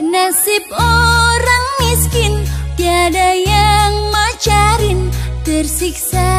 Nasib orang miskin Tiada yang macarin Tersiksa